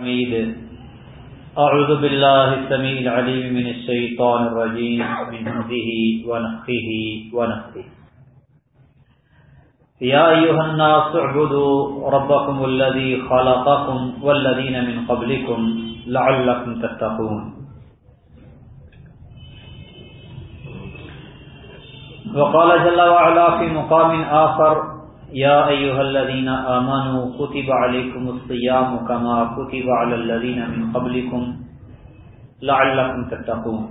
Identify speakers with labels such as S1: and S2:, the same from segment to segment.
S1: حميد. أعوذ بالله السميع العليم من الشيطان الرجيم، من همزه ونفخه ونفخه. يا أيها الناس اعبدوا ربكم الذي خلقكم والذين من قبلكم لعلكم تتقون. وقال جل وعلا في مقام آخر يا أيها الذين آمنوا كتب عليكم الصيام كما كتب على الذين من قبلكم لعلكم تتقون.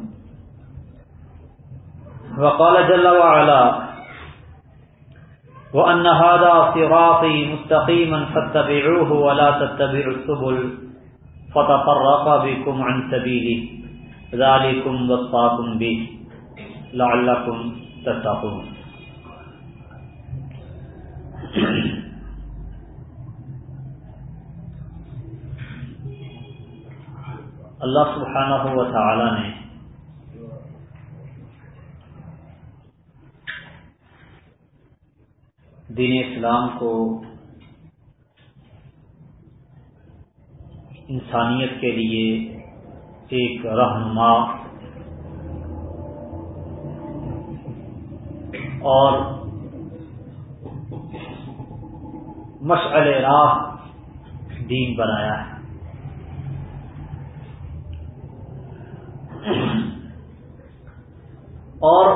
S1: وقال جل وعلا، وأن هذا صراطي مستقيما فاتبعوه ولا تتبعوا السبل فتفرق بكم عن سبيله. ذلكم وصاكم به لعلكم تتقون. اللہ سبحانہ و تعالی نے دین اسلام کو انسانیت کے لیے ایک رہنما اور مشعل راہ دین بنایا ہے۔ اور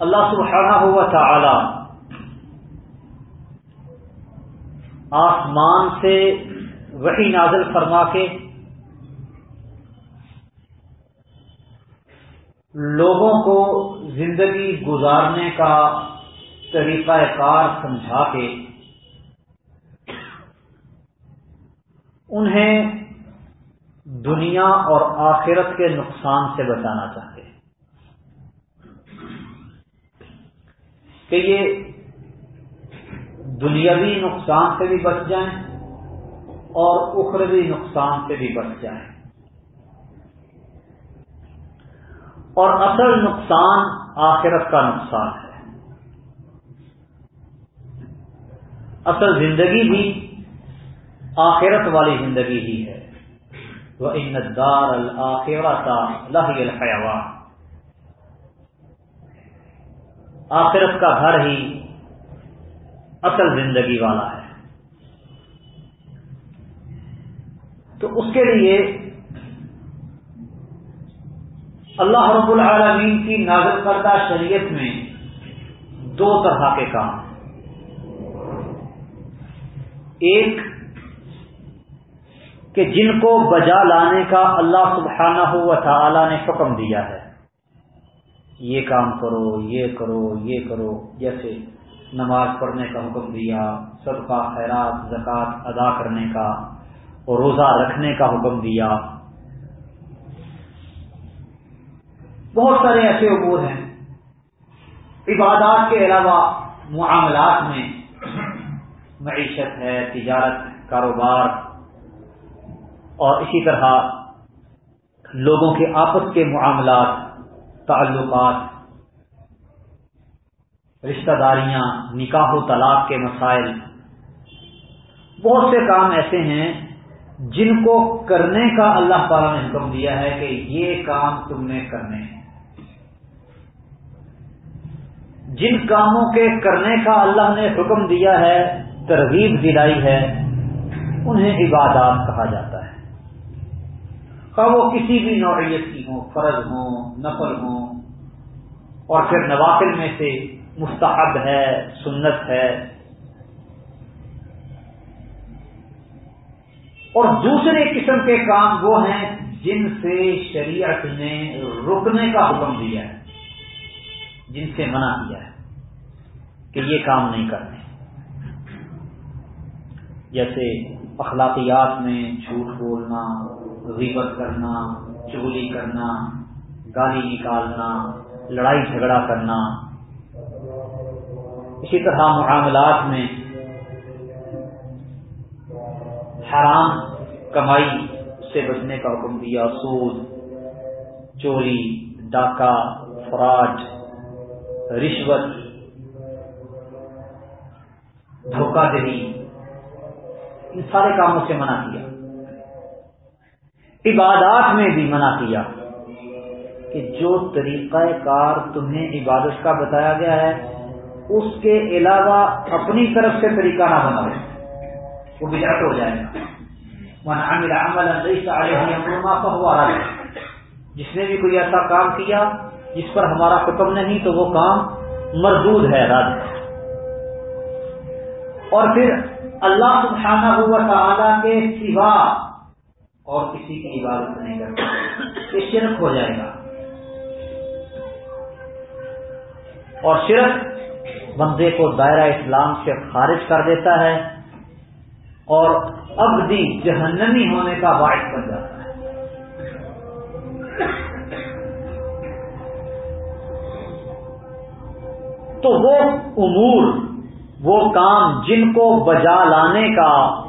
S1: اللہ سبحانہ ہوا تعالی آسمان سے وہی نازل فرما کے لوگوں کو زندگی گزارنے کا طریقہ کار سمجھا کے انہیں دنیا اور آخرت کے نقصان سے بچانا چاہتے ہیں۔ کہ یہ دنیاوی نقصان سے بھی بچ جائیں اور اخروی نقصان سے بھی بچ جائیں۔ اور اصل نقصان آخرت کا نقصان ہے۔ اصل زندگی بھی آخرت والی زندگی ہی ہے۔ وہ اندار الآخرت لہی الحیوان آخرت کا گھر ہی اصل زندگی والا ہے۔ تو اس کے لیے اللہ رب العالمین کی نازل کردہ شریعت میں دو طرح کے کام۔ ہیں ایک کہ جن کو بجا لانے کا اللہ سبحانہ و تعالی نے حکم دیا ہے۔ یہ کام کرو، یہ کرو یہ کرو۔ جیسے نماز پڑھنے کا حکم دیا، صدقہ، خیرات، زکوٰۃ ادا کرنے کا اور روزہ رکھنے کا حکم دیا۔ بہت سارے ایسے امور ہیں۔ عبادات کے علاوہ معاملات میں معیشت ہے، تجارت، کاروبار، اور اسی طرح لوگوں کے آپس کے معاملات، تعلقات، رشتہ داریاں، نکاح و طلاق کے مسائل۔ بہت سے کام ایسے ہیں جن کو کرنے کا اللہ تعالی نے حکم دیا ہے کہ یہ کام تم نے کرنے ہیں۔ جن کاموں کے کرنے کا اللہ نے حکم دیا ہے ترغیب دلائی ہے، انہیں عبادات کہا جاتا ہے۔ وہ کسی بھی نوعیت کی ہوں، فرض ہوں، نفل ہوں، اور پھر نوافل میں سے مستحب ہے، سنت ہے۔ اور دوسرے قسم کے کام وہ ہیں جن سے شریعت نے رکنے کا حکم دیا ہے، جن سے منع کیا ہے کہ یہ کام نہیں کرنے۔ جیسے اخلاقیات میں جھوٹ بولنا، غیبت کرنا چولی کرنا، گالی نکالنا، لڑائی جھگڑا کرنا۔ اسی طرح معاملات میں حرام کمائی سے بچنے کا حکم دیا، سود، چوری، ڈاکہ، فراڈ، رشوت، دھوکہ دہی۔ ان سارے کاموں سے منع کیا۔ عبادات میں بھی منع کیا کہ جو طریقہ کار تمہیں عبادت کا بتایا گیا ہے، اس کے علاوہ اپنی طرف سے طریقہ نہ بناؤ۔ وہ بجٹ ہو جائے گا۔ من عمل عمل جس نے بھی کوئی ایسا کام کیا جس پر ہمارا حکم نہیں تو وہ کام مردود ہے، رد۔ اور پھر اللہ سبحانہ ہوا تعالیٰ کے سوا اور کسی کی عبادت نہیں کرتا۔ یہ شرک ہو جائے گا۔ اور شرک بندے کو دائرہ اسلام سے خارج کر دیتا ہے اور ابدی جہنمی ہونے کا باعث بن جاتا ہے۔ تو وہ امور وہ کام جن کو بجا لانے کا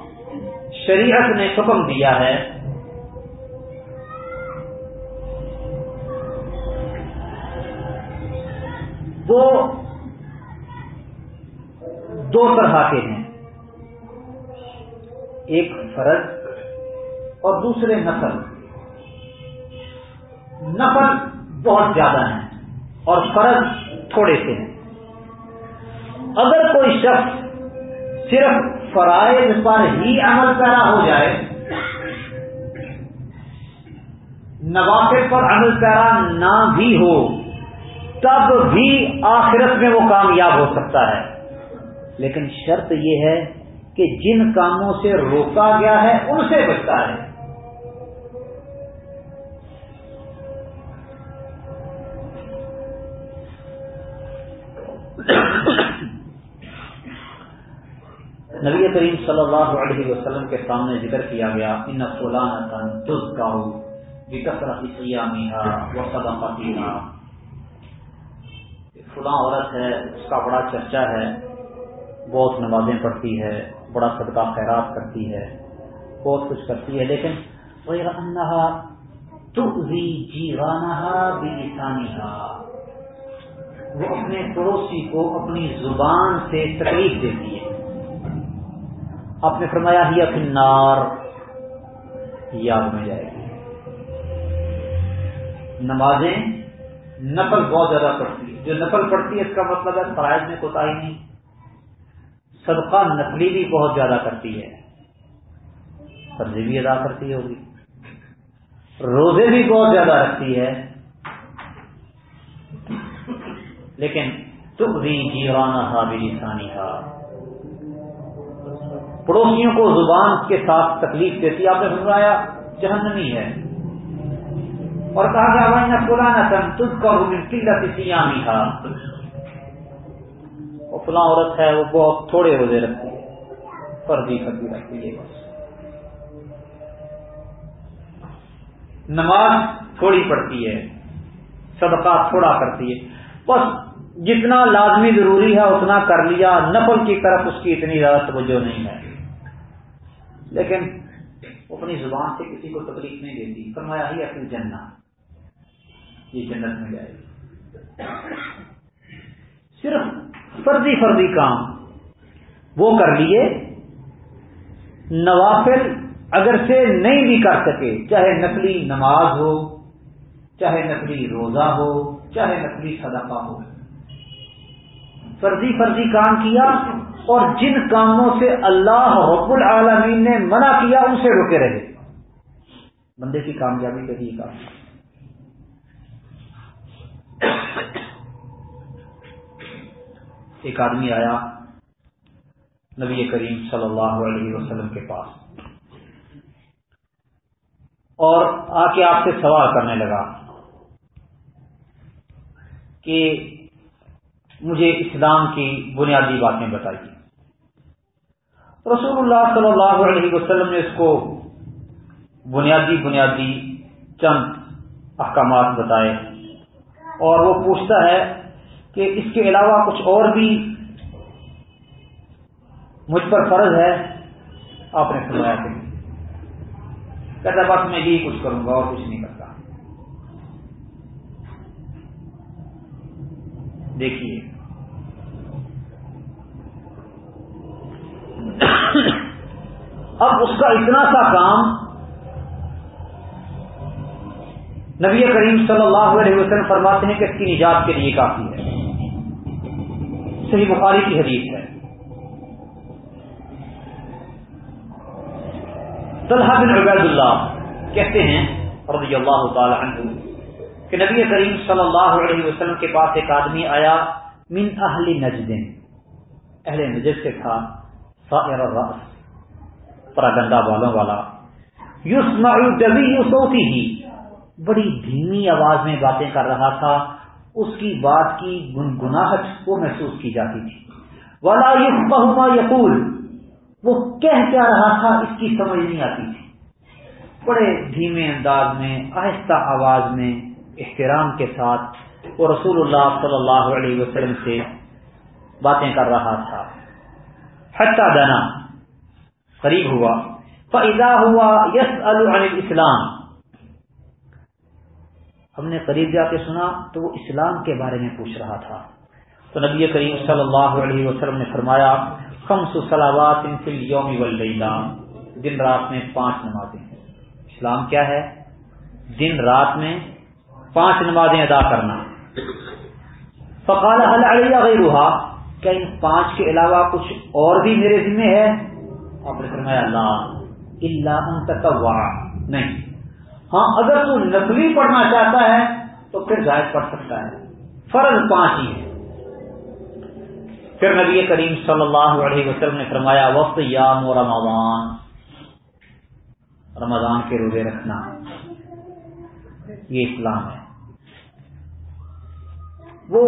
S1: شریعت نے حکم دیا ہے۔ وہ دو طرح کے ہیں۔ ایک فرض اور دوسرے نفل۔ نفل بہت زیادہ ہیں اور فرض تھوڑے سے ہیں۔ اگر کوئی شخص صرف فرائض پر ہی عمل پیرا ہو جائے، نوافل پر عمل پیرا نہ بھی ہو، تب بھی آخرت میں وہ کامیاب ہو سکتا ہے۔ لیکن شرط یہ ہے کہ جن کاموں سے روکا گیا ہے، ان سے بچتا ہے۔ نبی کریم صلی اللہ علیہ وسلم کے سامنے ذکر کیا گیا، ان فلان سیامیہ فلاں عورت ہے، اس کا بڑا چرچا ہے، بہت نمازیں پڑھتی ہے، بڑا صدقہ خیرات کرتی ہے، بہت کچھ کرتی ہے، لیکن وہ اپنے پڑوسی کو اپنی زبان سے تکلیف دیتی ہے۔ آپ نے فرمایا ہی نار یاد میں جائے گی۔ نمازیں نقل بہت زیادہ پڑتی ہے جو نقل پڑتی ہے، اس کا مطلب ہے فرائض میں کوتا ہی نہیں۔ صدقہ نقلی بھی بہت زیادہ کرتی ہے۔ فرضی بھی ادا کرتی ہوگی۔ روزے بھی بہت زیادہ رکھتی ہے۔ لیکن تم بھی جیوانا تھا بھی پڑوسیوں کو زبان کے ساتھ تکلیف دیتی، آپ نے سنوایا جہنمی ہے۔ اور کہا گیا پرانا تن تجھ کا قلت سیامی تھا وہ فلاں عورت ہے، وہ بہت تھوڑے روزے رکھتی ہے فرضی فرضی رکھتی ہے، بس۔ نماز تھوڑی پڑتی ہے صدقہ تھوڑا کرتی ہے۔ بس، جتنا لازمی ضروری ہے، اتنا کر لیا، نفل کی طرف اس کی اتنی زیادہ توجہ نہیں ہے۔ لیکن اپنی زبان سے کسی کو تکلیف نہیں دیتی۔ فرمایا ہی اپنی جنت یہ جنت میں جائے گی۔ صرف فرضی فرضی کام وہ کر لیے۔ نوافل اگر سے نہیں بھی کر سکے، چاہے نقلی نماز ہو، چاہے نقلی روزہ ہو، چاہے نقلی صدقہ ہو۔ فرضی فرضی کام کیا۔ اور جن کاموں سے اللہ رب العالمین نے منع کیا، ان سے روکے رہے۔ بندے کی کامیابی کا یہ کام۔ ایک آدمی آیا نبی کریم صلی اللہ علیہ وسلم کے پاس اور آ کے آپ سے سوال کرنے لگا کہ مجھے اسلام کی بنیادی باتیں بتائیے۔ رسول اللہ صلی اللہ علیہ وسلم نے اس کو بنیادی بنیادی چند احکامات بتائے اور وہ پوچھتا ہے کہ اس کے علاوہ کچھ اور بھی مجھ پر فرض ہے؟ آپ نے سنوایا کہ کہتا بس میں یہی کچھ کروں گا اور کچھ نہیں کرتا۔ دیکھیے۔ اب اس کا اتنا سا کام نبی کریم صلی اللہ علیہ وسلم فرماتے ہیں کہ اس کی نجات کے لیے کافی ہے۔ صحیح بخاری کی حدیث ہے۔ طلحہ بن عبید اللہ کہتے ہیں رضی اللہ تعالی عنہ کہ نبی کریم صلی اللہ علیہ وسلم کے پاس ایک آدمی آیا من اہل نجد۔ اہل نجد سے تھا سائر الرأس. پراگندہ والوں والا۔ یسمع جبی صوتی ہی بڑی دھیمی آواز میں باتیں کر رہا تھا۔ اس کی بات کی گنگناہٹ وہ محسوس کی جاتی تھی۔ والا یقما یقول وہ کہہ کیا رہا تھا، اس کی سمجھ نہیں آتی تھی۔ بڑے دھیمے انداز میں، آہستہ آواز میں احترام کے ساتھ وہ رسول اللہ صلی اللہ علیہ وسلم سے باتیں کر رہا تھا۔ حتہ دنا۔ قریب ہوا۔ فضا ہوا یس الاسلام ہم نے قریب جا کے سنا تو وہ اسلام کے بارے میں پوچھ رہا تھا۔ تو نبی کریم صلی اللہ علیہ وسلم نے فرمایا، خمس سلاوات یوم واللیلہ دن رات میں پانچ نمازیں اسلام کیا ہے؟ دن رات میں پانچ نمازیں ادا کرنا۔ فقال علیہ غیرها؟ کیا ان پانچ کے علاوہ کچھ اور بھی میرے ذمہ ہے؟ آپ نے فرمایا اللہ اللہ ان نہیں. ہاں اگر تو نقلی پڑھنا چاہتا ہے تو پھر زائد پڑھ سکتا ہے. فرض پانچ ہی ہے پھر نبی کریم صلی اللہ علیہ وسلم نے فرمایا، وقت یام و رمضان. رمضان کے روزے رکھنا. یہ اسلام ہے. وہ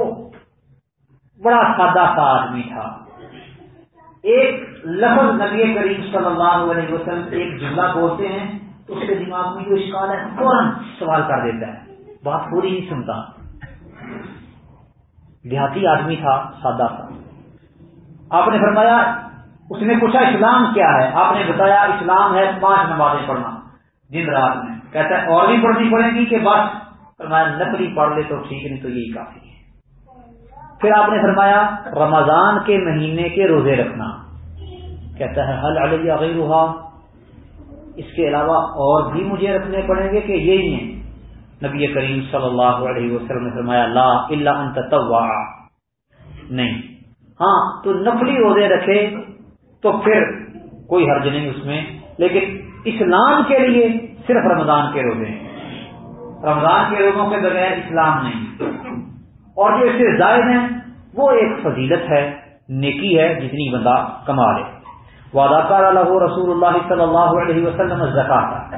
S1: بڑا سادہ سا آدمی تھا. ایک لفظ نبی کریم صلی اللہ علیہ وسلم ایک جملہ بولتے ہیں، اس کے دماغ میں جو اشکال ہے، فوراً سوال کر دیتا ہے۔ بات پوری نہیں سنتا۔ دیہاتی آدمی تھا، سادہ سا آپ نے فرمایا، اس نے پوچھا، اسلام کیا ہے؟ آپ نے بتایا، اسلام ہے پانچ نمازیں پڑھنا۔ دن رات میں۔ کہتا ہے، اور بھی پڑھنی پڑے گی کہ بس۔ فرمایا، نقلی پڑھ لے تو ٹھیک، نہیں تو یہی کافی ہے۔ پھر آپ نے فرمایا رمضان کے مہینے کے روزے رکھنا۔ کہتا ہے حل علیہ غیر اس کے علاوہ اور بھی مجھے رکھنے پڑیں گے کہ یہی ہیں۔ نبی کریم صلی اللہ علیہ وسلم نے فرمایا، لا اللہ انت نہیں۔ ہاں تو نفلی روزے رکھے تو پھر کوئی حرج نہیں اس میں، لیکن اسلام کے لیے صرف رمضان کے روزے رمضان کے روزوں کے بغیر اسلام نہیں۔ اور جو اس سے زائد ہیں، وہ ایک فضیلت ہے، نیکی ہے، جتنی بندہ کما لے وعدہ کار رسول اللہ صلی اللہ علیہ وسلم زکات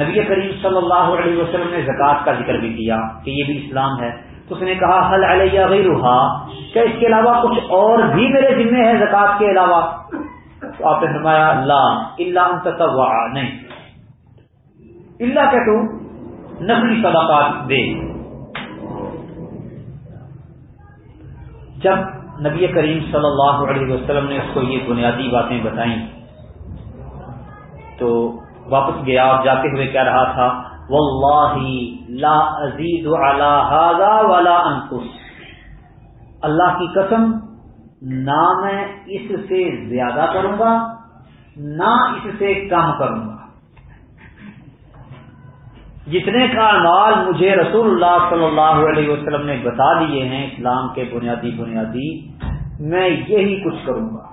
S1: نبی کریم صلی اللہ علیہ وسلم نے زکوٰۃ کا ذکر بھی کیا کہ یہ بھی اسلام ہے۔ تو اس نے کہا حل علیہ غیر کیا اس کے علاوہ کچھ اور بھی میرے ذمے ہے زکوٰۃ کے علاوہ؟ تو آپ نے فرمایا اللہ اللہ نہیں۔ اللہ کہ تو نقلی صداقات دے۔ جب نبی کریم صلی اللہ علیہ وسلم نے اس کو یہ بنیادی باتیں بتائیں تو واپس گیا اور جاتے ہوئے کہہ رہا تھا، واللہ لا ازید هذا ولا انقص اللہ کی قسم، نہ میں اس سے زیادہ کروں گا، نہ اس سے کم کروں گا۔ جتنے کا مال مجھے رسول اللہ صلی اللہ علیہ وسلم نے بتا دیے ہیں اسلام کے بنیادی بنیادی، میں یہی کچھ کروں گا۔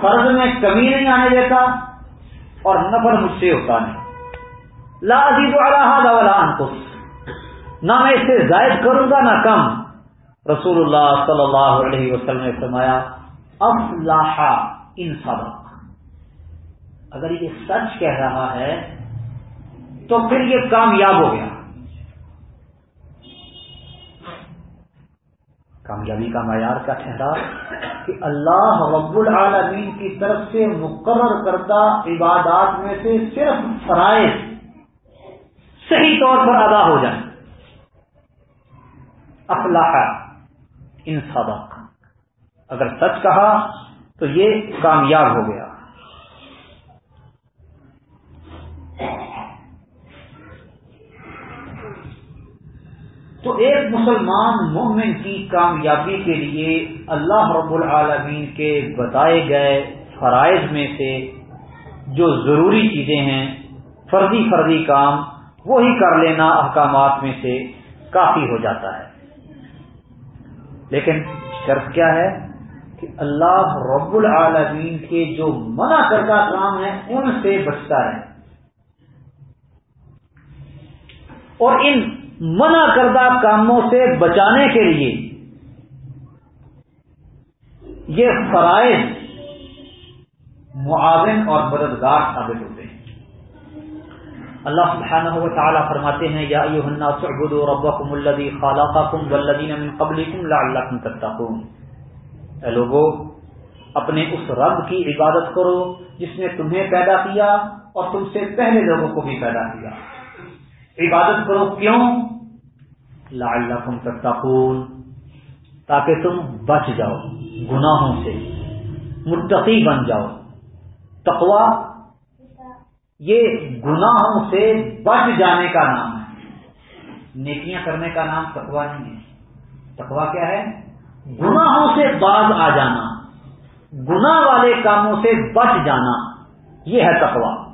S1: فرض میں کمی نہیں آنے دیتا اور نفر مجھ سے ہوتا نہیں۔ لا عزیز والا انکش نہ میں اسے زائد کروں گا نہ کم۔ رسول اللہ صلی اللہ علیہ وسلم نے فرمایا، افلاح ان سبق اگر یہ سچ کہہ رہا ہے تو پھر یہ کامیاب ہو گیا۔ کامیابی کا معیار کا ٹھہرا؟ کہ اللہ رب العالمین کی طرف سے مقرر کردہ عبادات میں سے صرف فرائض صحیح طور پر ادا ہو جائیں۔ افلاح ان سبق اگر سچ کہا تو یہ کامیاب ہو گیا۔ تو ایک مسلمان مومن کی کامیابی کے لیے اللہ رب العالمین کے بتائے گئے فرائض میں سے جو ضروری چیزیں ہیں فرضی فرضی کام، وہی کر لینا احکامات میں سے کافی ہو جاتا ہے۔ لیکن شرط کیا ہے کہ اللہ رب العالمین کے جو منع کردہ کام ہیں، ان سے بچتا رہے۔ اور ان منع کردہ کاموں سے بچانے کے لیے یہ فرائض معاون اور مددگار ثابت ہوتے ہیں۔ اللہ سبحانہ و تعالیٰ فرماتے ہیں، یا ایوہ الناس اعبدوا ربکم الذی خالقکم والذین من قبلکم لعلکم تتقون۔ اے لوگوں اپنے اس رب کی عبادت کرو جس نے تمہیں پیدا کیا اور تم سے پہلے لوگوں کو بھی پیدا کیا۔ عبادت کرو۔ کیوں؟ لعلکم تتقون۔ تاکہ تم بچ جاؤ گناہوں سے۔ متقی بن جاؤ۔ تقوا یہ گناہوں سے بچ جانے کا نام ہے۔ نیکیاں کرنے کا نام تقوا نہیں ہے۔ تقوا کیا ہے؟ گناہوں سے باز آ جانا۔ گناہ والے کاموں سے بچ جانا۔ یہ ہے تقوا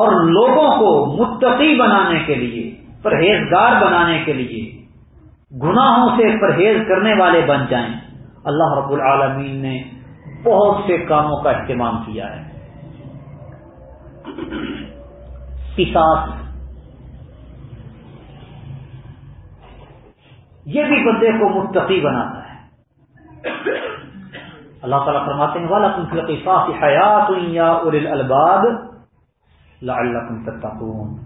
S1: اور لوگوں کو متقی بنانے کے لیے، پرہیزگار بنانے کے لیے گناہوں سے پرہیز کرنے والے بن جائیں۔ اللہ رب العالمین نے بہت سے کاموں کا اہتمام کیا ہے۔ پساس یہ بھی بندے کو متقی بناتا ہے۔ اللہ تعالیٰ فرماتے ہیں والا تم فلقی حیات یا ار الباد اللہ تم تتقون۔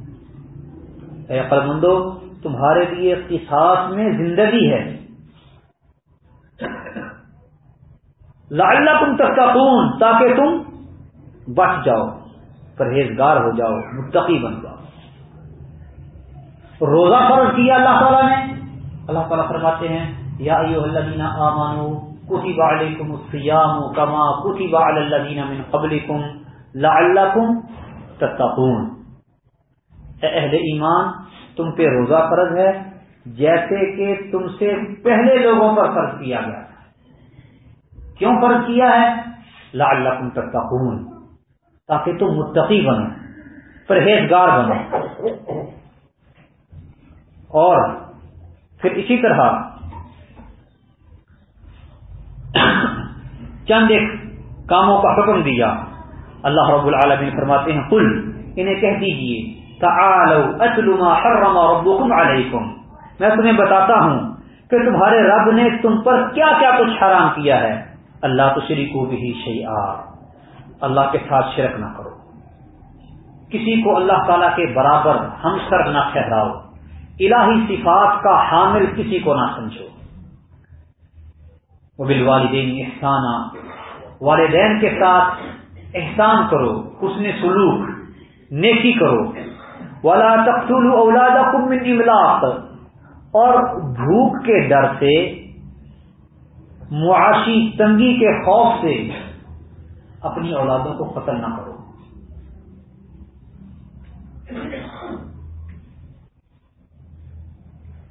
S1: اے مندو تمہارے لیے قصاص میں زندگی ہے۔ لعلکم تم تتقون، تاکہ تم بچ جاؤ، پرہیزگار ہو جاؤ، متقی بن جاؤ۔ روزہ فرض کیا اللہ تعالیٰ نے؟ اللہ تعالیٰ فرماتے ہیں، یا الذین آمانو کتب علیکم الصیام کما کتب علی الذین من قبلکم لعلکم تتقون۔ اے اہل ایمان، تم پہ روزہ فرض ہے، جیسے کہ تم سے پہلے لوگوں پر فرض کیا گیا تھا۔ کیوں فرض کیا ہے؟ لال تم تک خون تاکہ تم متقی بنو، پرہیزگار بنو۔ اور پھر اسی طرح چند ایک کاموں کا حکم دیا۔ اللہ رب العالمین فرماتے ہیں کل انہیں کہہ دیجیے تعالوا ما حرم ربكم علیکم۔ میں تمہیں بتاتا ہوں کہ تمہارے رب نے تم پر کیا کیا کچھ حرام کیا ہے۔ اللہ تو شریک بھی اللہ کے ساتھ شرک نہ کرو۔ کسی کو اللہ تعالی کے برابر ہم سر نہ ٹھہراؤ۔ الہی صفات کا حامل کسی کو نہ سمجھو۔ وہ بل احسانہ والدین کے ساتھ احسان کرو، حسن سلوک، نیکی کرو۔ ولا تقتلوا اولادکم من املاق اور بھوک کے ڈر سے، معاشی تنگی کے خوف سے اپنی اولادوں کو قتل نہ کرو۔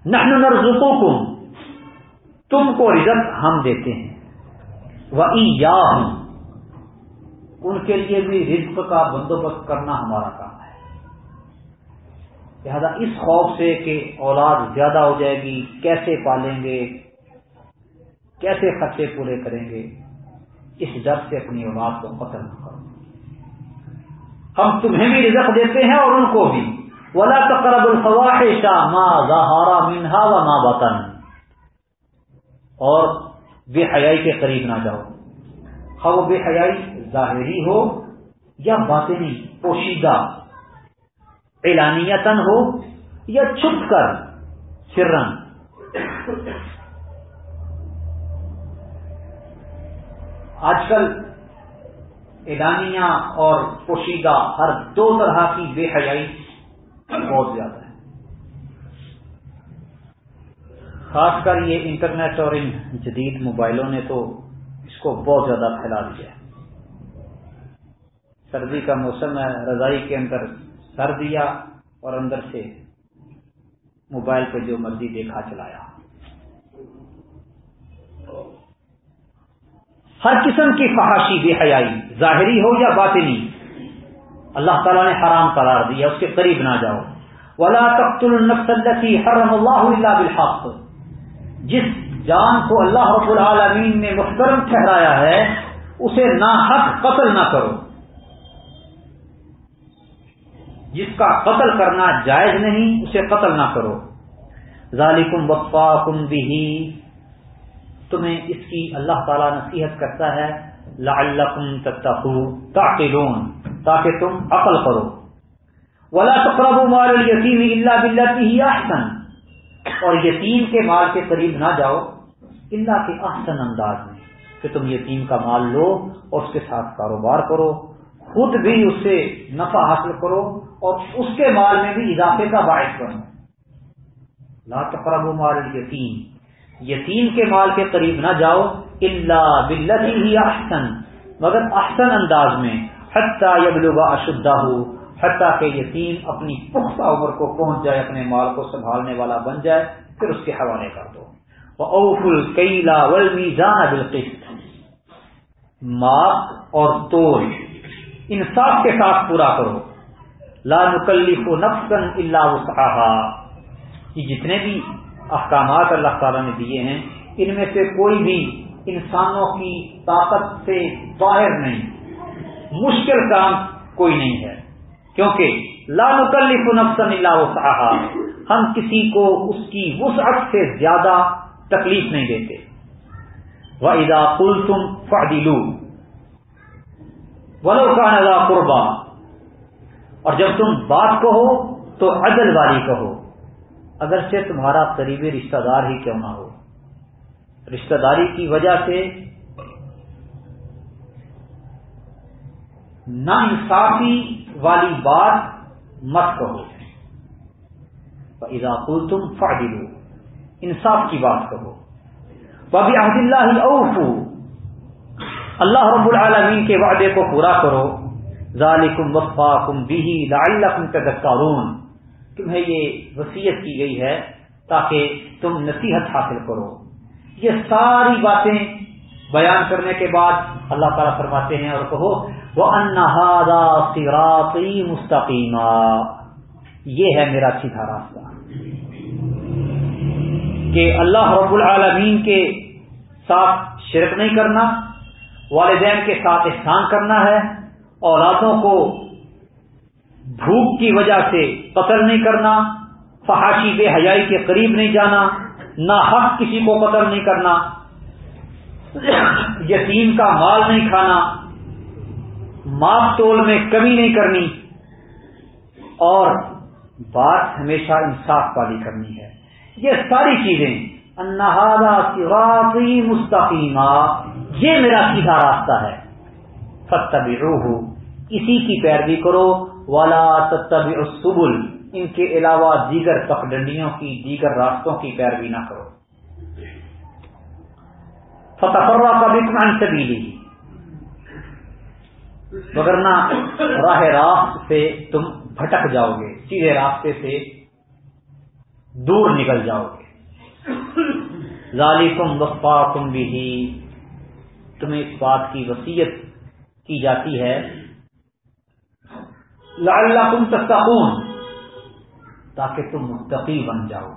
S1: نحن نرزقکم، تم کو رزق ہم دیتے ہیں۔ وہ یا ہوں ان کے لیے بھی رزق کا بندوبست کرنا ہمارا کام ہے۔ لہذا اس خوف سے کہ اولاد زیادہ ہو جائے گی، کیسے پالیں گے؟ کیسے خرچے پورے کریں گے؟ اس ڈر سے اپنی اولاد کو قتل نہ کرو۔ ہم تمہیں بھی رزق دیتے ہیں اور ان کو بھی۔ ولا تقرب الفواحش ما ظہارا منہا و ما بطن۔ اور بے حیائی کے قریب نہ جاؤ۔ ہاں وہ بے حیائی ظاہری ہو یا باطنی پوشیدہ اعلانیتن ہو یا چھپ کر سرن آج کل اعلانیہ اور پوشیدہ ہر دو طرح کی بے حیائی بہت زیادہ ہے خاص کر یہ انٹرنیٹ اور ان جدید موبائلوں نے تو اس کو بہت زیادہ پھیلا دیا ہے۔ سردی کا موسم ہے، رضائی کے اندر سر دیا اور اندر سے موبائل پہ جو مرضی دیکھا چلایا۔ ہر قسم کی فحاشی بے حیائی، ظاہری ہو یا باطنی۔ اللہ تعالیٰ نے حرام قرار دیا، اس کے قریب نہ جاؤ۔ ولا تخت النفس حرم بالحق۔ جس جان کو اللہ رب العالمین نے محترم ٹھہرایا ہے، اسے ناحق قتل نہ کرو۔ جس کا قتل کرنا جائز نہیں، اسے قتل نہ کرو۔ ذالکم وقفا کم بھی تمہیں اس کی اللہ تعالی نصیحت کرتا ہے، لعلکم تتقون، تعقلون، تاکہ تم عقل کرو۔ ولا تقربوا مال اليتيم الا بالتي هي احسن۔ اور یتیم کے مال کے قریب نہ جاؤ، اللہ کے احسن انداز میں، کہ تم یتیم کا مال لو اور اس کے ساتھ کاروبار کرو۔ خود بھی اس سے نفع حاصل کرو اور اس کے مال میں بھی اضافے کا باعث بنو۔ لا تقربوا مال اليتيم یتیم کے مال کے قریب نہ جاؤ۔ اللہ بلتی ہی احسن۔ مگر احسن انداز میں۔ حتیٰ یبلغ اشدہ ہو حتیٰ کہ یتیم اپنی پختہ عمر کو پہنچ جائے، اپنے مال کو سنبھالنے والا بن جائے، پھر اس کے حوالے کر دو۔ اوف الکیلا ولمی جان ماپ اور تول انصاف کے ساتھ پورا کرو۔ لا نکلف و نفسن اللہ یہ جتنے بھی احکامات اللہ تعالی نے دیے ہیں، ان میں سے کوئی بھی انسانوں کی طاقت سے باہر نہیں۔ مشکل کام کوئی نہیں ہے۔ کیونکہ لا نکلف نفسن اللہ وسعها ہم کسی کو اس کی وسعت سے زیادہ تکلیف نہیں دیتے۔ وہ ادا کل تم ولو کا نظا قربا اور جب تم بات کہو تو عدل والی کہو۔ اگر سے تمہارا قریبی رشتہ دار ہی کیوں نہ ہو۔ رشتہ داری کی وجہ سے نا انصافی والی بات مت کہو۔ ادا کل تم فادلو انصاف کی بات کہو۔ بابی عہد اللہ اوفو اللہ رب العالمین کے وعدے کو پورا کرو۔ ذالکم وفاکم بیہی لعلکم تذکرون۔ تمہیں یہ وصیت کی گئی ہے تاکہ تم نصیحت حاصل کرو۔ یہ ساری باتیں بیان کرنے کے بعد اللہ تعالیٰ فرماتے ہیں اور کہو وہ انہادا سراطی مستقیمہ یہ ہے میرا سیدھا راستہ۔ کہ اللہ رب العالمین کے ساتھ شرک نہیں کرنا والدین کے ساتھ احسان کرنا ہے اولادوں کو بھوک کی وجہ سے قتل نہیں کرنا، فحاشی بے حیائی کے قریب نہیں جانا نہ حق کسی کو قتل نہیں کرنا، یتیم کا مال نہیں کھانا ماپ تول میں کمی نہیں کرنی، اور بات ہمیشہ انصاف والی کرنی ہے۔ یہ ساری چیزیں انہارا سراطی مستقیمہ یہ میرا سیدھا راستہ ہے۔ فتب اسی کی پیروی کرو۔ والا تب السبل۔ ان کے علاوہ دیگر پکڈنڈیوں کی، دیگر راستوں کی پیروی نہ کرو۔ فتح کا بھی سبیلی مگر نہ راہ راست سے تم بھٹک جاؤ گے، سیدھے راستے سے دور نکل جاؤ گے۔ ظالم وفا تم بھی تمہیں اس بات کی وسیعت کی جاتی ہے۔ اللہ تم تاکہ تم متقی بن جاؤ،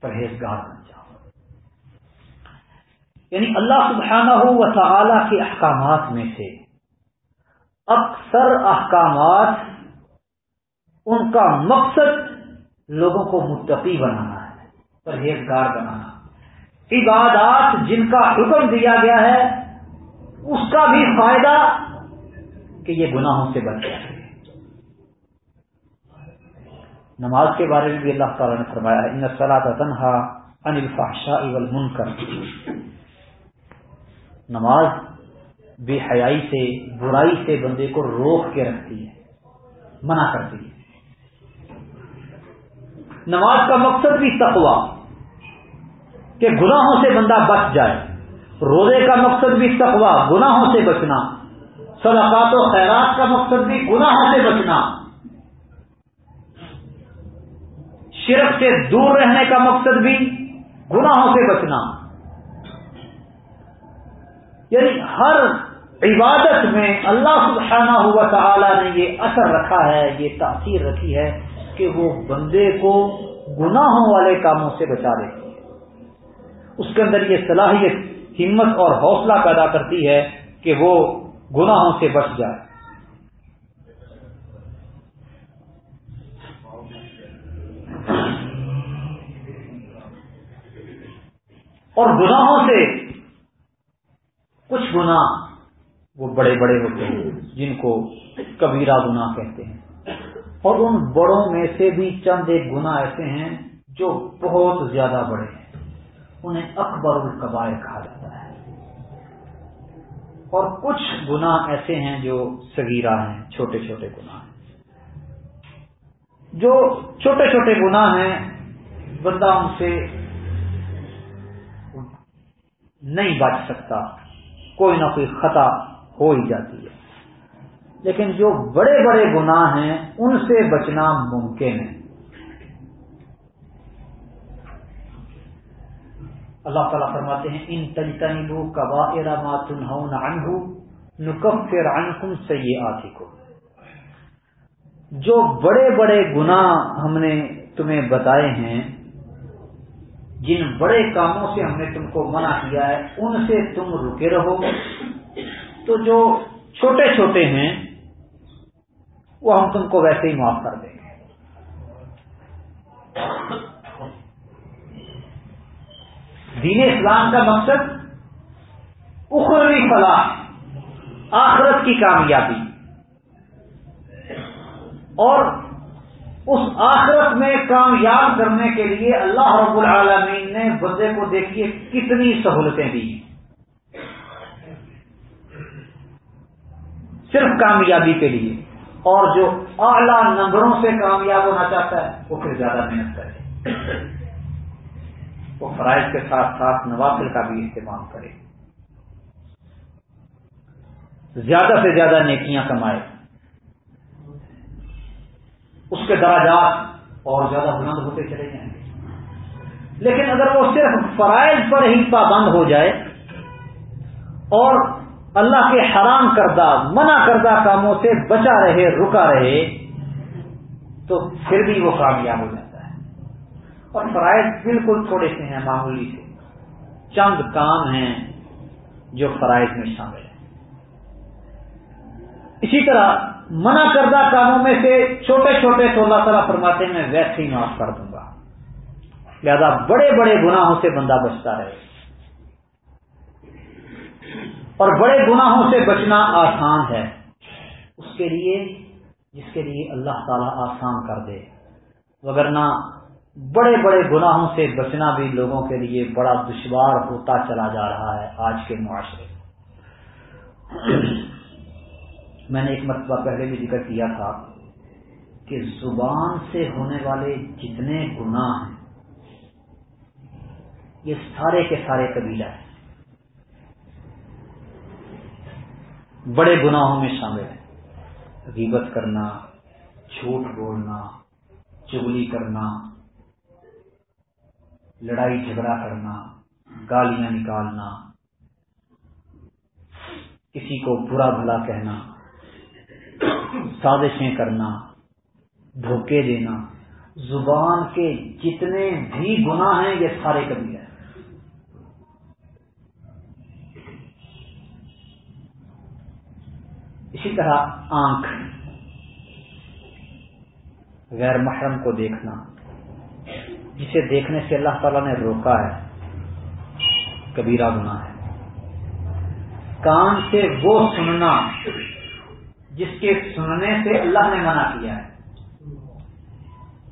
S1: پرہیزگار بن جاؤ۔ یعنی اللہ سبحانہ ہو و تعالی کے احکامات میں سے اکثر احکامات ان کا مقصد لوگوں کو متقی بنانا پرہیزگار بنانا۔ عبادات جن کا حکم دیا گیا ہے، اس کا بھی فائدہ کہ یہ گناہوں سے بچ جائے۔ نماز کے بارے میں بھی اللہ تعالیٰ نے فرمایا، ان سلا تنہا انل فاشا من کر نماز بے حیائی سے، برائی سے بندے کو روک کے رکھتی ہے، منع کرتی ہے۔ نماز کا مقصد بھی تقوا کہ گناہوں سے بندہ بچ جائے۔ روزے کا مقصد بھی تقوا گناہوں سے بچنا۔ صدقات و خیرات کا مقصد بھی گناہوں سے بچنا۔ شرک سے دور رہنے کا مقصد بھی گناہوں سے بچنا۔ یعنی ہر عبادت میں اللہ سبحانہ ہوا تعالی نے یہ اثر رکھا ہے، یہ تاثیر رکھی ہے کہ وہ بندے کو گناہوں والے کاموں سے بچا دیتی اس کے اندر یہ صلاحیت، ہمت اور حوصلہ پیدا کرتی ہے کہ وہ گناہوں سے بچ جائے۔ اور گناہوں سے کچھ گنا وہ بڑے بڑے ہوتے ہیں، جن کو کبیرہ گنا کہتے ہیں۔ اور ان بڑوں میں سے بھی چند ایک گنا ایسے ہیں جو بہت زیادہ بڑے ہیں۔ انہیں اکبر القبائے کہا جاتا ہے۔ اور کچھ گنا ایسے ہیں جو سگیرہ ہیں چھوٹے چھوٹے گنا ہیں۔ جو چھوٹے چھوٹے گنا ہیں، بندہ ان سے نہیں بچ سکتا۔ کوئی نہ کوئی خطا ہو ہی جاتی ہے۔ لیکن جو بڑے بڑے گناہ ہیں، ان سے بچنا ممکن ہے۔ اللہ تعالیٰ فرماتے ہیں، ان تجتنبو کبا ارامات نکفر عنکم سیئاتکم. کو جو بڑے بڑے گناہ ہم نے تمہیں بتائے ہیں، جن بڑے کاموں سے ہم نے تم کو منع کیا ہے، ان سے تم رکے رہو۔ تو جو چھوٹے چھوٹے ہیں، وہ ہم تم کو ویسے ہی معاف کر دیں گے۔ دین اسلام کا مقصد اخروی فلاح، آخرت کی کامیابی۔ اور اس آخرت میں کامیاب کرنے کے لیے اللہ رب العالمین نے بندے کو دیکھیے کتنی سہولتیں دی۔ صرف کامیابی کے لیے۔ اور جو اعلی نمبروں سے کامیاب ہونا چاہتا ہے، وہ پھر زیادہ محنت کرے۔ وہ فرائض کے ساتھ ساتھ نوافل کا بھی استعمال کرے۔ زیادہ سے زیادہ نیکیاں کمائے۔ اس کے دراجات اور زیادہ بلند ہوتے چلے جائیں گے۔ لیکن اگر وہ صرف فرائض پر ہی پابند ہو جائے اور اللہ کے حرام کردہ، منع کردہ کاموں سے بچا رہے، رکا رہے، تو پھر بھی وہ کامیاب ہو جاتا ہے اور فرائض بالکل تھوڑے سے ہیں، معمولی سے۔ چند کام ہیں جو فرائض میں شامل ہیں۔ اسی طرح منع کردہ کاموں میں سے چھوٹے چھوٹے تو اللہ تعالیٰ فرماتے ہیں، میں ویسے ہی معاف کر دوں گا۔ لہذا بڑے بڑے گناہوں سے بندہ بچتا رہے۔ اور بڑے گناہوں سے بچنا آسان ہے۔ اس کے لیے، جس کے لیے اللہ تعالیٰ آسان کر دے۔ وگرنہ بڑے بڑے گناہوں سے بچنا بھی لوگوں کے لیے بڑا دشوار ہوتا چلا جا رہا ہے آج کے معاشرے میں۔ نے ایک مرتبہ پہلے بھی ذکر کیا تھا کہ زبان سے ہونے والے جتنے گناہ ہیں، یہ سارے کے سارے قبیلہ ہیں۔ بڑے گناہوں میں شامل ہیں۔ غیبت کرنا، جھوٹ بولنا، چگلی کرنا لڑائی جھگڑا کرنا، گالیاں نکالنا، کسی کو برا بھلا کہنا، سازشیں کرنا، دھوکے دینا، زبان کے جتنے بھی گناہ ہیں، یہ سارے کبھی ہیں اسی طرح آنکھ، غیر محرم کو دیکھنا۔ جسے دیکھنے سے اللہ تعالی نے روکا ہے، کبیرہ گناہ ہے۔ کان سے وہ سننا، جس کے سننے سے اللہ نے منع کیا ہے،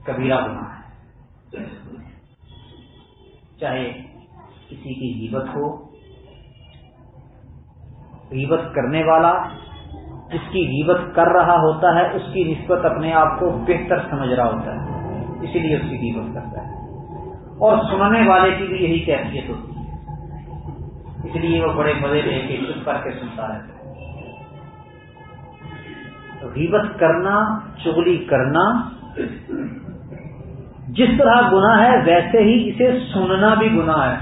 S1: کبیرہ گناہ ہے۔ چاہے کسی کی غیبت ہو، غیبت کرنے والا جس کی غیبت کر رہا ہوتا ہے، اس کی نسبت اپنے آپ کو بہتر سمجھ رہا ہوتا ہے، اسی لیے اس کی غیبت کرتا ہے۔ اور سننے والے کی بھی یہی کیفیت ہوتی ہے۔ اس لیے وہ بڑے مزے لے کے چپ کر کے سنتا رہتا ہے۔ غیبت کرنا چگلی کرنا، جس طرح گنا ہے، ویسے ہی اسے سننا بھی گنا ہے۔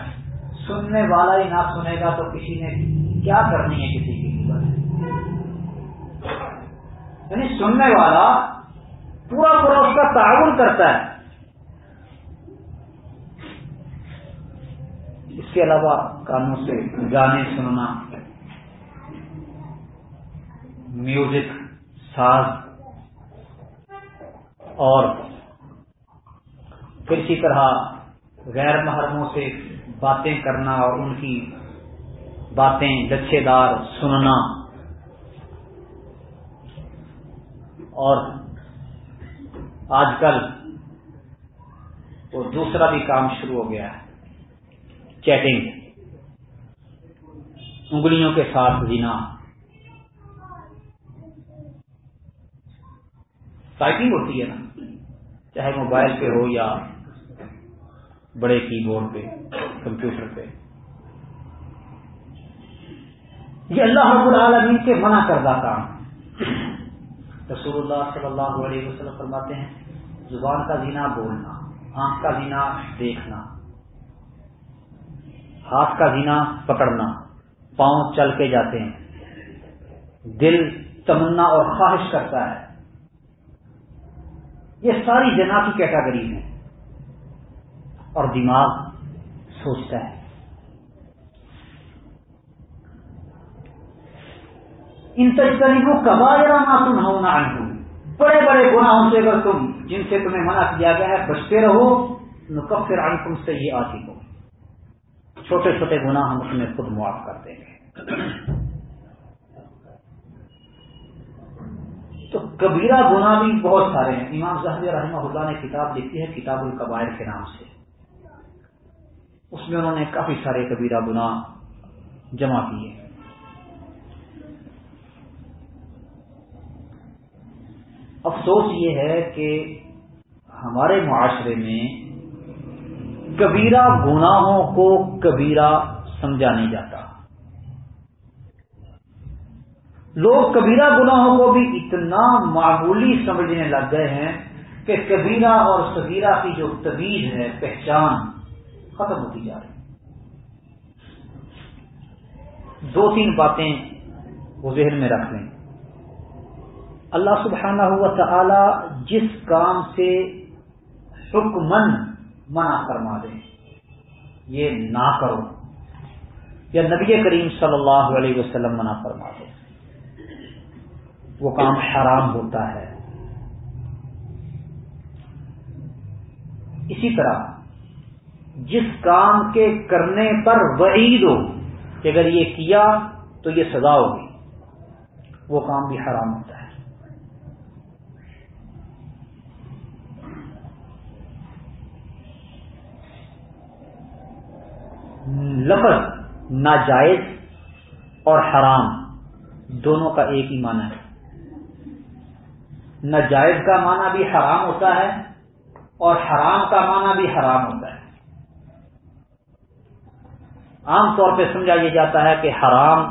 S1: سننے والا ہی نہ سنے گا تو کسی نے کیا کرنی ہے کسی کی یعنی سننے والا پورا پورا اس کا تعاون کرتا ہے۔ اس کے علاوہ کانوں سے گانے سننا، میوزک، ساز، اور پھر اسی طرح غیر محرموں سے باتیں کرنا اور ان کی باتیں لچھے دار سننا۔ اور آج کل وہ دوسرا بھی کام شروع ہو گیا ہے۔ چیٹنگ، انگلیوں کے ساتھ جینا ٹائپنگ ہوتی ہے نا، چاہے موبائل پہ ہو یا بڑے کی بورڈ پہ، کمپیوٹر پہ۔ یہ اللہ رب العالمین کے منع کردہ کام رسول اللہ صلی اللہ علیہ وسلم فرماتے ہیں، زبان کا زینا بولنا، آنکھ کا زینا دیکھنا۔ ہاتھ کا زینا پکڑنا، پاؤں چل کے جاتے ہیں۔ دل تمنا اور خواہش کرتا ہے۔ یہ ساری جنا کی کیٹاگری ہے۔ اور دماغ سوچتا ہے۔ ان تجریبوں کبایا معصوم ہونا بڑے بڑے گناہوں سے اگر تم، جن سے تمہیں منع کیا گیا ہے، بچتے رہو۔ نقب پھر تم سے یہ آتی ہو چھوٹے چھوٹے گناہ ہم تمہیں خود معاف کر دیں گے۔ تو کبیرہ گنا بھی بہت سارے ہیں۔ امام زہر رحمہ اللہ نے کتاب لکھی ہے کتاب القبائر کے نام سے۔ اس میں انہوں نے کافی سارے کبیرہ گنا جمع کیے۔ افسوس یہ ہے کہ ہمارے معاشرے میں کبیرہ گناہوں کو کبیرہ سمجھا نہیں جاتا۔ لوگ کبیرہ گناہوں کو بھی اتنا معمولی سمجھنے لگ گئے ہیں کہ کبیرہ اور سبیرہ کی جو طویل ہے، پہچان ختم ہوتی جا رہی۔ دو تین باتیں وہ ذہن میں رکھ لیں۔ اللہ سبحانہ ہوا تعالی جس کام سے حکمن منع فرما دیں۔ یہ نہ کرو۔ یا نبی کریم صلی اللہ علیہ وسلم منع فرما دیں۔ وہ کام حرام ہوتا ہے۔ اسی طرح جس کام کے کرنے پر وعید ہو کہ اگر یہ کیا تو یہ سزا ہوگی۔ وہ کام بھی حرام ہوتا ہے۔ لفظ ناجائز اور حرام، دونوں کا ایک ہی معنی ہے۔ ناجائز کا معنی بھی حرام ہوتا ہے اور حرام کا معنی بھی حرام ہوتا ہے۔ عام طور پہ سمجھا یہ جاتا ہے کہ حرام،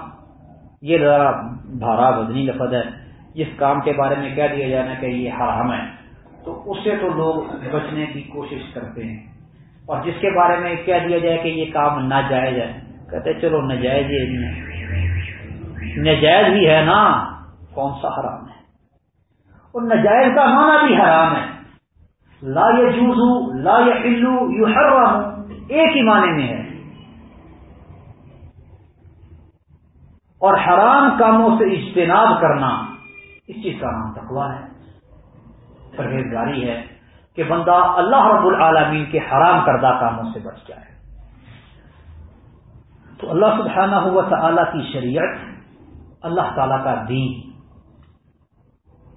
S1: یہ ذرا بھارا بدنی لفظ ہے۔ جس کام کے بارے میں کہہ دیا جانا کہ یہ حرام ہے۔ تو اس سے تو لوگ بچنے کی کوشش کرتے ہیں۔ اور جس کے بارے میں کہہ دیا جائے کہ یہ کام ناجائز ہے، کہتے چلو نجائز ہی نجائز بھی ہے نا، کون سا حرام ہے؟ اور نجائز کا معنی بھی حرام ہے۔ لا یجوزو، لا یحلو یحرم ایک ہی معنی میں ہے۔ اور حرام کاموں سے اجتناب کرنا، اس چیز کا نام تقوا ہے۔ پرہیزگاری ہے۔ کہ بندہ اللہ رب العالمین کے حرام کردہ کاموں سے بچ جائے۔ تو اللہ سبحانہ ہوا تعالی کی شریعت اللہ تعالی کا دین۔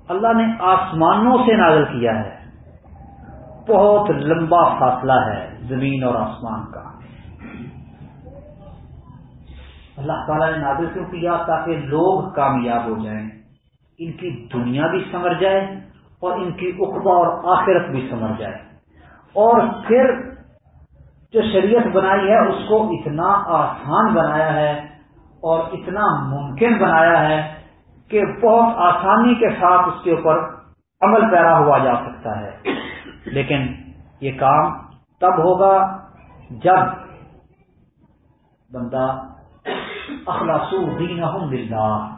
S1: اللہ نے آسمانوں سے نازل کیا ہے۔ بہت لمبا فاصلہ ہے زمین اور آسمان کا۔ اللہ تعالیٰ نے نازل کیوں کیا تاکہ لوگ کامیاب ہو جائیں، ان کی دنیا بھی سمر جائے اور ان کی اقبا اور آخرت بھی سمجھ جائے۔ اور پھر جو شریعت بنائی ہے، اس کو اتنا آسان بنایا ہے اور اتنا ممکن بنایا ہے کہ بہت آسانی کے ساتھ اس کے اوپر عمل پیرا ہوا جا سکتا ہے۔ لیکن یہ کام تب ہوگا جب بندہ اخلاصو دین للہ۔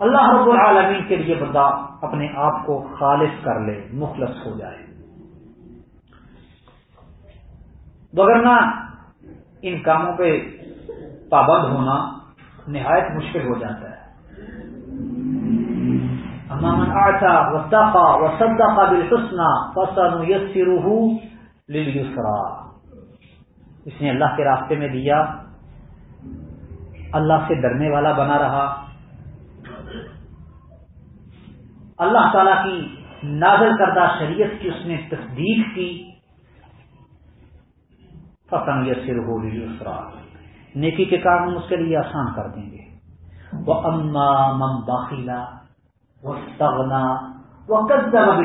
S1: اللہ رب العالمین کے لیے بندہ اپنے آپ کو خالص کر لے، مخلص ہو جائے۔ وغیرہ ان کاموں پہ پابند ہونا نہایت مشکل ہو جاتا ہے۔ امامن آٹا وسطا وسدا قابل حسنا فسن یسروح اس نے اللہ کے راستے میں دیا، اللہ سے ڈرنے والا بنا رہا۔ اللہ تعالی کی نازل کردہ شریعت کی اس نے تصدیق کی۔ فسن یسر ہو نیکی کے کام ہم اس کے لیے آسان کر دیں گے۔ وہ اما مم باخیلا وہ سگنا وہ قدر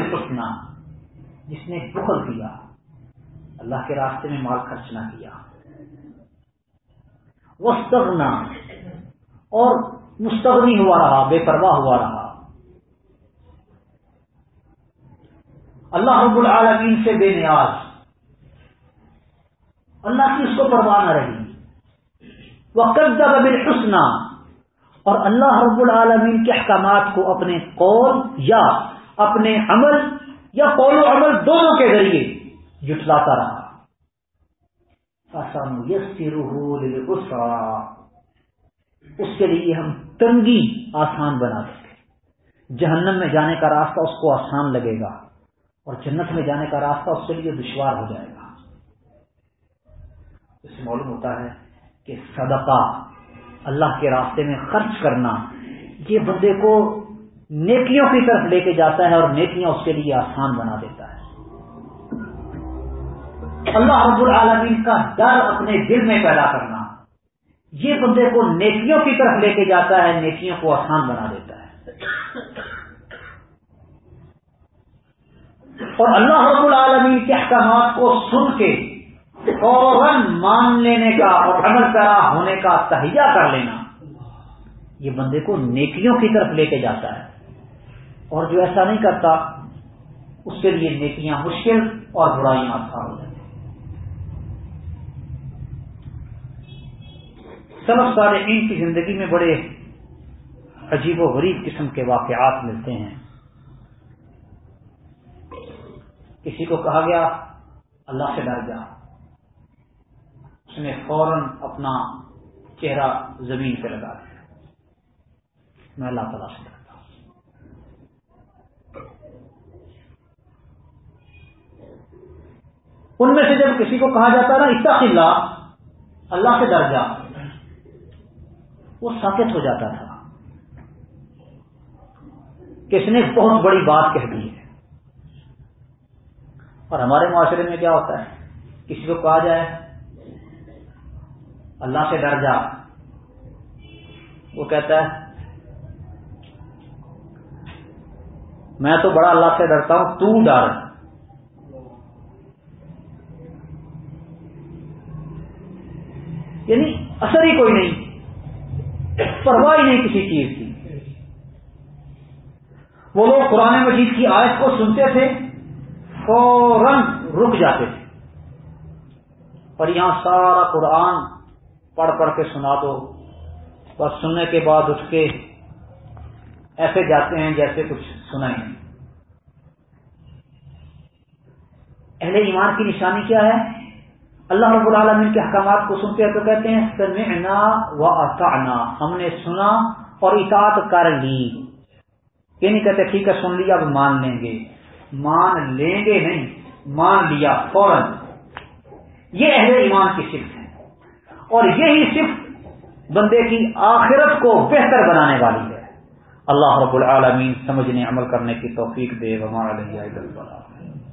S1: جس نے بخل کیا اللہ کے راستے میں مال خرچ نہ کیا۔ وہ سگنا اور مستغنی ہوا رہا، بے پرواہ ہوا رہا۔ اللہ رب العالمین سے بے نیاز۔ اللہ کی اس کو پرواہ نہ رہی۔ وہ قبضہ اور اللہ رب العالمین کے احکامات کو اپنے قول یا اپنے عمل یا قول و عمل دونوں کے ذریعے جٹلاتا رہا۔ اس کے لیے ہم تنگی آسان بنا دیں جہنم میں جانے کا راستہ اس کو آسان لگے گا۔ اور جنت میں جانے کا راستہ اس کے لیے دشوار ہو جائے گا۔ اس سے معلوم ہوتا ہے کہ صدقہ اللہ کے راستے میں خرچ کرنا یہ بندے کو نیکیوں کی طرف لے کے جاتا ہے اور نیکیاں اس کے لیے آسان بنا دیتا ہے۔ اللہ رب العالمین کا ڈر اپنے دل میں پیدا کرنا یہ بندے کو نیکیوں کی طرف لے کے جاتا ہے، نیکیوں کو آسان بنا دیتا ہے۔ اور اللہ رب العالمین کے احکامات کو سن کے فوراً مان لینے کا اور عمل کرا ہونے کا تہیا کر لینا۔ یہ بندے کو نیکیوں کی طرف لے کے جاتا ہے۔ اور جو ایسا نہیں کرتا، اس کے لیے نیکیاں مشکل اور برائیاں آسان ہو جاتی سب سارے ان کی زندگی میں بڑے عجیب و غریب قسم کے واقعات ملتے ہیں۔ کسی کو کہا گیا، اللہ سے ڈر جا اس نے فوراً اپنا چہرہ زمین پہ لگا دیا۔ میں اللہ تعالیٰ سے کرتا ہوں۔ ان میں سے جب کسی کو کہا جاتا نا اتنا اللہ اللہ سے ڈر جا۔ وہ ساکت ہو جاتا تھا۔ کہ اس نے بہت بڑی بات کہہ دی۔ ہے اور ہمارے معاشرے میں کیا ہوتا ہے؟ کسی کو کہا جائے، اللہ سے ڈر جا۔ وہ کہتا ہے، میں تو بڑا اللہ سے ڈرتا ہوں، تو ڈر۔ یعنی اثر ہی کوئی نہیں، پرواہ ہی نہیں کسی چیز کی۔ وہ لوگ قرآن مجید کی آیت کو سنتے تھے۔ فوراً رک جاتے تھے۔ اور یہاں سارا قرآن پڑھ پڑھ کے سنا دو۔ بس سننے کے بعد اٹھ کے ایسے جاتے ہیں جیسے کچھ سنا ہی اہل ایمان کی نشانی کیا ہے؟ اللہ رب العالمین کے احکامات کو سنتے ہیں تو کہتے ہیں، سمعنا و اطعنا۔ ہم نے سنا اور اطاعت کر لی۔ یہ نہیں کہتے، ٹھیک ہے، سن لیا اب مان لیں گے۔ مان لیں گے نہیں، مان لیا فوراً۔ یہ اہل ایمان کی صفت ہے۔ اور یہی صفت بندے کی آخرت کو بہتر بنانے والی ہے۔ اللہ رب العالمین سمجھنے، عمل کرنے کی توفیق دے۔ علیہ